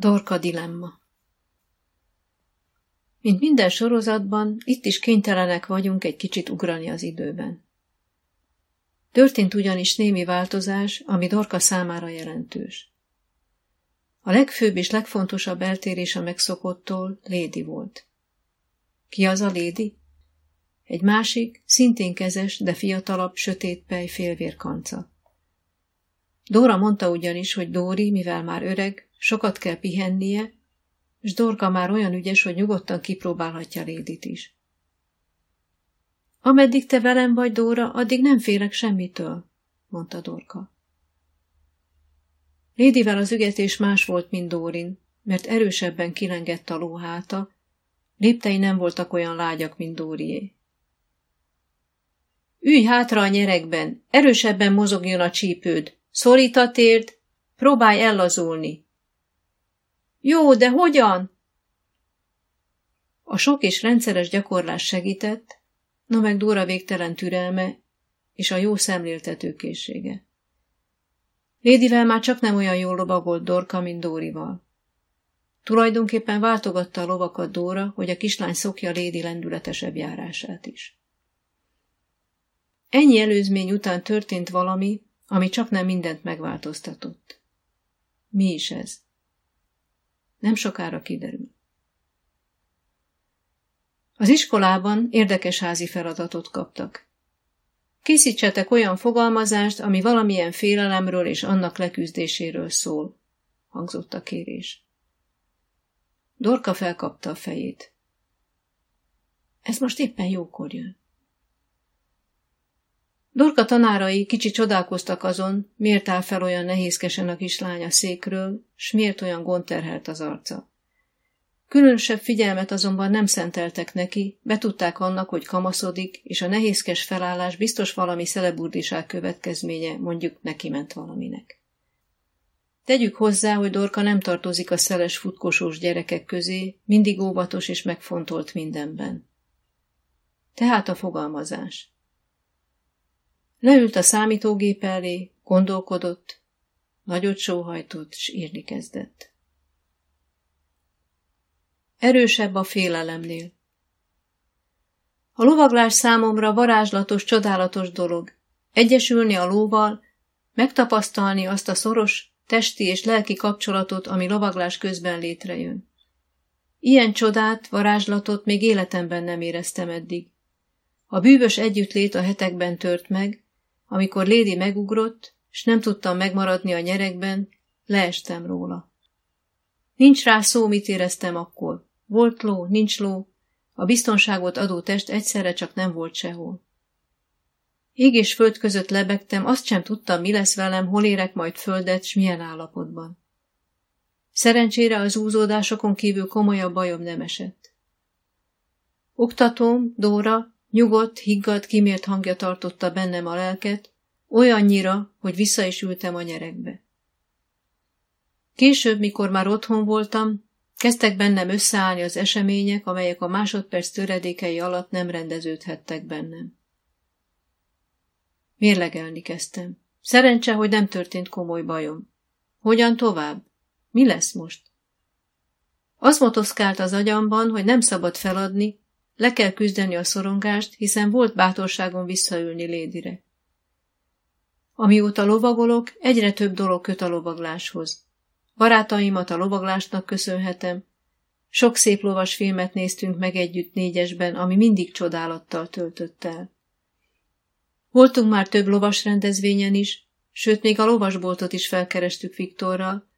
Dorka dilemma Mint minden sorozatban, itt is kénytelenek vagyunk egy kicsit ugrani az időben. Történt ugyanis némi változás, ami Dorka számára jelentős. A legfőbb és legfontosabb eltérés a megszokottól Lédi volt. Ki az a Lédi? Egy másik, szintén kezes, de fiatalabb, sötétpej félvérkanca. Dóra mondta ugyanis, hogy Dóri, mivel már öreg, sokat kell pihennie, és Dorka már olyan ügyes, hogy nyugodtan kipróbálhatja Lédit is. Ameddig te velem vagy, Dóra, addig nem félek semmitől, mondta Dorka. Lédivel az ügetés más volt, mint Dórin, mert erősebben kilengett a lóháta, léptei nem voltak olyan lágyak, mint Dórié. Ülj hátra a nyerekben, erősebben mozogjon a csípőd, szorít a térd, próbálj ellazulni. Jó, de hogyan? A sok és rendszeres gyakorlás segített, no meg Dóra végtelen türelme és a jó szemléltetőkészsége. Lédivel már csak nem olyan jól lovagolt Dorka, mint Dórival. Tulajdonképpen váltogatta a lovakat Dóra, hogy a kislány szokja Lédi lendületesebb járását is. Ennyi előzmény után történt valami, ami csak nem mindent megváltoztatott. Mi is ez? Nem sokára kiderül. Az iskolában érdekes házi feladatot kaptak. Készítsetek olyan fogalmazást, ami valamilyen félelemről és annak leküzdéséről szól, hangzott a kérés. Dorka felkapta a fejét. Ez most éppen jókor jön. Dorka tanárai kicsi csodálkoztak azon, miért áll fel olyan nehézkesen a kislány a székről, s miért olyan gondterhelt az arca. Különösebb figyelmet azonban nem szenteltek neki, betudták annak, hogy kamaszodik, és a nehézkes felállás biztos valami szeleburdiság következménye, mondjuk neki ment valaminek. Tegyük hozzá, hogy Dorka nem tartozik a szeles futkosós gyerekek közé, mindig óvatos és megfontolt mindenben. Tehát a fogalmazás. Leült a számítógép elé, gondolkodott, nagyot sóhajtott, s írni kezdett. Erősebb a félelemnél. A lovaglás számomra varázslatos, csodálatos dolog. Egyesülni a lóval, megtapasztalni azt a szoros, testi és lelki kapcsolatot, ami lovaglás közben létrejön. Ilyen csodát, varázslatot még életemben nem éreztem eddig. A bűvös együttlét a hetekben tört meg, amikor Lédi megugrott, és nem tudtam megmaradni a nyerekben, leestem róla. Nincs rá szó, mit éreztem akkor. Volt ló, nincs ló, a biztonságot adó test egyszerre csak nem volt sehol. Ég és föld között lebegtem, azt sem tudtam, mi lesz velem, hol érek majd földet, s milyen állapotban. Szerencsére az úzódásokon kívül komolyabb bajom nem esett. Oktatóm, Dóra, Nyugodt, higgadt, kimért hangja tartotta bennem a lelket, olyannyira, hogy vissza is ültem a nyerekbe. Később, mikor már otthon voltam, kezdtek bennem összeállni az események, amelyek a másodperc töredékei alatt nem rendeződhettek bennem. Mérlegelni kezdtem. Szerencse, hogy nem történt komoly bajom. Hogyan tovább? Mi lesz most? Az motoszkált az agyamban, hogy nem szabad feladni, le kell küzdeni a szorongást, hiszen volt bátorságom visszaülni Lédire. Amióta lovagolok, egyre több dolog köt a lovagláshoz. Barátaimat a lovaglásnak köszönhetem. Sok szép lovas filmet néztünk meg együtt négyesben, ami mindig csodálattal töltött el. Voltunk már több lovas rendezvényen is, sőt még a lovasboltot is felkerestük Viktorral,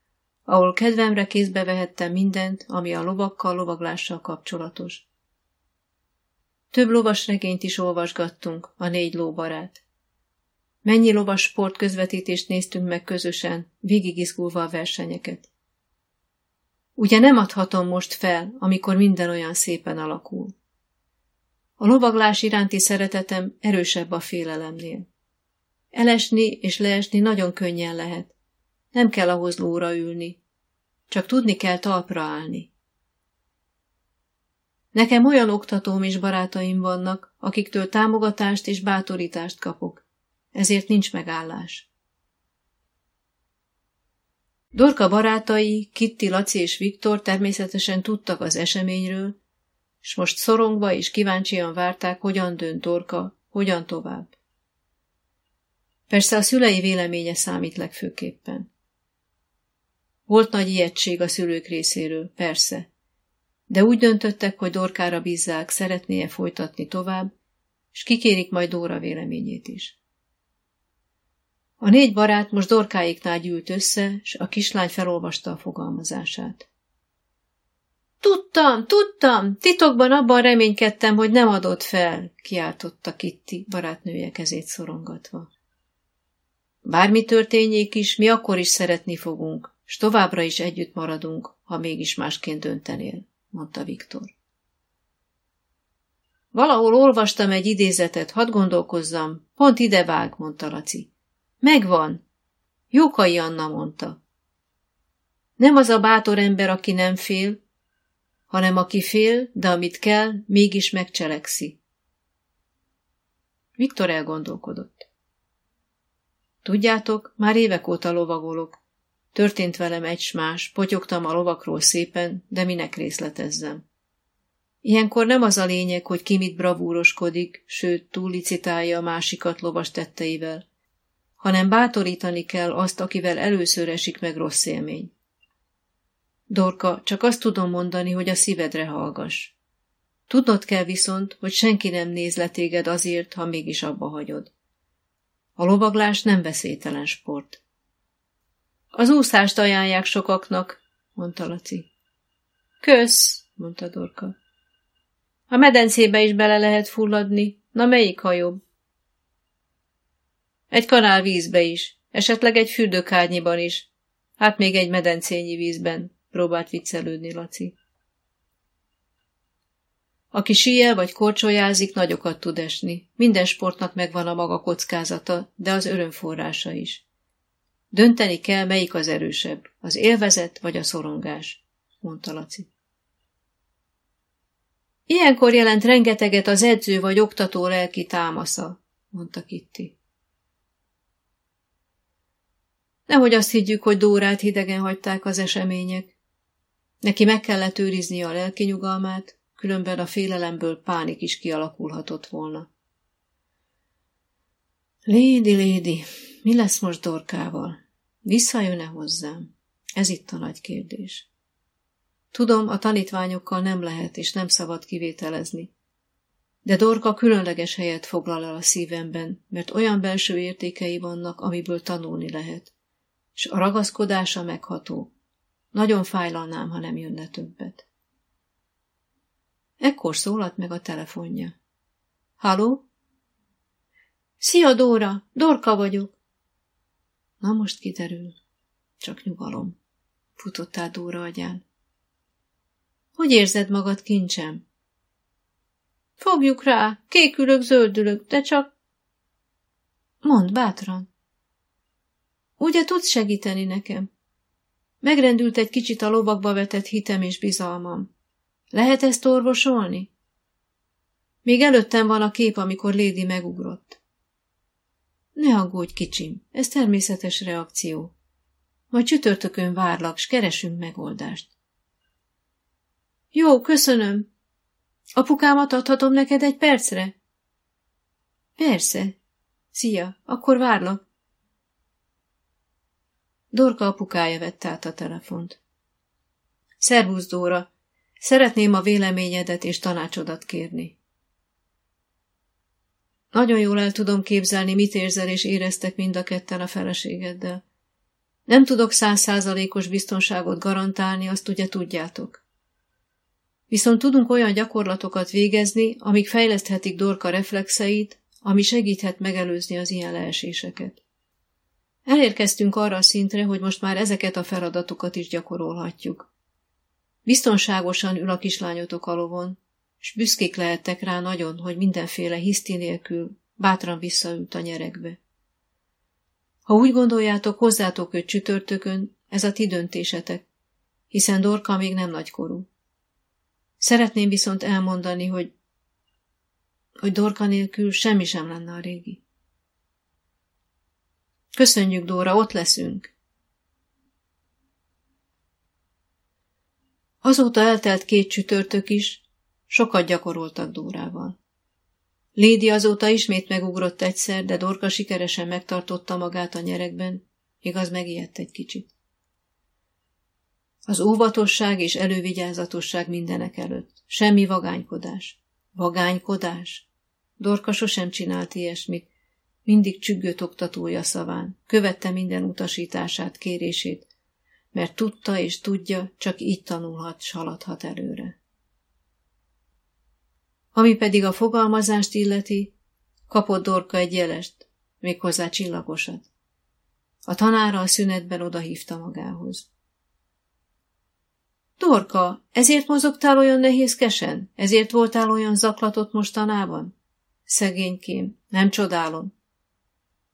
ahol kedvemre kézbe vehettem mindent, ami a lovakkal, lovaglással kapcsolatos. Több lovas regényt is olvasgattunk, a négy lóbarát. Mennyi lovas sport közvetítést néztünk meg közösen, végigizgulva a versenyeket. Ugye nem adhatom most fel, amikor minden olyan szépen alakul. A lovaglás iránti szeretetem erősebb a félelemnél. Elesni és leesni nagyon könnyen lehet. Nem kell ahhoz lóra ülni. Csak tudni kell talpra állni. Nekem olyan oktatóm és barátaim vannak, akiktől támogatást és bátorítást kapok. Ezért nincs megállás. Dorka barátai, Kitti, Laci és Viktor természetesen tudtak az eseményről, és most szorongva és kíváncsian várták, hogyan dönt Dorka, hogyan tovább. Persze a szülei véleménye számít legfőképpen. Volt nagy ijegység a szülők részéről, persze, de úgy döntöttek, hogy Dorkára bízzák, szeretné-e folytatni tovább, és kikérik majd Dóra véleményét is. A négy barát most Dorkáiknál gyűlt össze, és a kislány felolvasta a fogalmazását. Tudtam, tudtam, titokban abban reménykedtem, hogy nem adott fel, kiáltotta Kitti, barátnője kezét szorongatva. Bármi történjék is, mi akkor is szeretni fogunk, s továbbra is együtt maradunk, ha mégis másként döntenél, mondta Viktor. Valahol olvastam egy idézetet, hadd gondolkozzam, pont ide vág, mondta Laci. Megvan. Jókai Anna mondta. Nem az a bátor ember, aki nem fél, hanem aki fél, de amit kell, mégis megcselekszi. Viktor elgondolkodott. Tudjátok, már évek óta lovagolok. Történt velem egy más, potyogtam a lovakról szépen, de minek részletezzem. Ilyenkor nem az a lényeg, hogy ki mit bravúroskodik, sőt, túllicitálja a másikat lovas tetteivel, hanem bátorítani kell azt, akivel először esik meg rossz élmény. Dorka, csak azt tudom mondani, hogy a szívedre hallgass. Tudnod kell viszont, hogy senki nem néz le téged azért, ha mégis abba hagyod. A lovaglás nem veszélytelen sport. Az úszást ajánlják sokaknak, mondta Laci. Kösz, mondta Dorka. A medencébe is bele lehet fulladni. Na melyik hajóbb? Egy kanál vízbe is, esetleg egy fürdőkárnyiban is. Hát még egy medencényi vízben, próbált viccelődni Laci. Aki síel vagy korcsolyázik, nagyokat tud esni. Minden sportnak megvan a maga kockázata, de az örömforrása is. Dönteni kell, melyik az erősebb, az élvezet vagy a szorongás, mondta Laci. Ilyenkor jelent rengeteget az edző vagy oktató lelki támasza, mondta Kitti. Nehogy azt higgyük, hogy Dórát hidegen hagyták az események. Neki meg kellett őrizni a lelki nyugalmát, különben a félelemből pánik is kialakulhatott volna. Lédi, Lédi, mi lesz most Dorkával? Visszajön-e hozzám? Ez itt a nagy kérdés. Tudom, a tanítványokkal nem lehet és nem szabad kivételezni. De Dorka különleges helyet foglal el a szívemben, mert olyan belső értékei vannak, amiből tanulni lehet. És a ragaszkodása megható. Nagyon fájlalnám, ha nem jönne többet. Ekkor szólalt meg a telefonja. Haló? Szia, Dóra! Dorka vagyok! Na most kiderül. Csak nyugalom. Futott át Dóra agyán. Hogy érzed magad, kincsem? Fogjuk rá, kékülök, zöldülök, de csak... Mondd bátran. Ugye tudsz segíteni nekem? Megrendült egy kicsit a lovakba vetett hitem és bizalmam. Lehet ezt orvosolni? Még előttem van a kép, amikor Lédi megugrott. Ne aggódj, kicsim, ez természetes reakció. Majd csütörtökön várlak, s keresünk megoldást. Jó, köszönöm. Apukámat adhatom neked egy percre? Persze. Szia, akkor várlak. Dorka apukája vette át a telefont. Szervusz, Dóra. Szeretném a véleményedet és tanácsodat kérni. Nagyon jól el tudom képzelni, mit érzel és éreztek mind a ketten a feleségeddel. Nem tudok százszázalékos biztonságot garantálni, azt ugye tudjátok. Viszont tudunk olyan gyakorlatokat végezni, amik fejleszthetik Dorka reflexeit, ami segíthet megelőzni az ilyen leeséseket. Elérkeztünk arra a szintre, hogy most már ezeket a feladatokat is gyakorolhatjuk. Biztonságosan ül a kislányotok a és büszkék lehettek rá nagyon, hogy mindenféle hiszti nélkül bátran visszaült a nyerekbe. Ha úgy gondoljátok, hozzátok őt csütörtökön, ez a ti döntésetek, hiszen Dorka még nem nagykorú. Szeretném viszont elmondani, hogy, hogy Dorka nélkül semmi sem lenne a régi. Köszönjük, Dóra, ott leszünk. Azóta eltelt két csütörtök is, sokat gyakoroltak Dórával. Lédi azóta ismét megugrott egyszer, de Dorka sikeresen megtartotta magát a nyerekben, igaz megijedt egy kicsit. Az óvatosság és elővigyázatosság mindenek előtt. Semmi vagánykodás. Vagánykodás? Dorka sosem csinált ilyesmit. Mindig csüggött oktatója szaván. Követte minden utasítását, kérését, mert tudta és tudja, csak így tanulhat, s haladhat előre. Ami pedig a fogalmazást illeti, kapott Dorka egy jelest, méghozzá csillagosat. A tanára a szünetben odahívta magához. Dorka, ezért mozogtál olyan nehézkesen? Ezért voltál olyan zaklatott mostanában? Szegénykém, nem csodálom.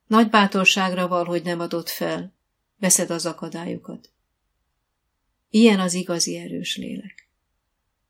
Nagy bátorságra val, hogy nem adott fel. Veszed az akadályokat. Ilyen az igazi erős lélek.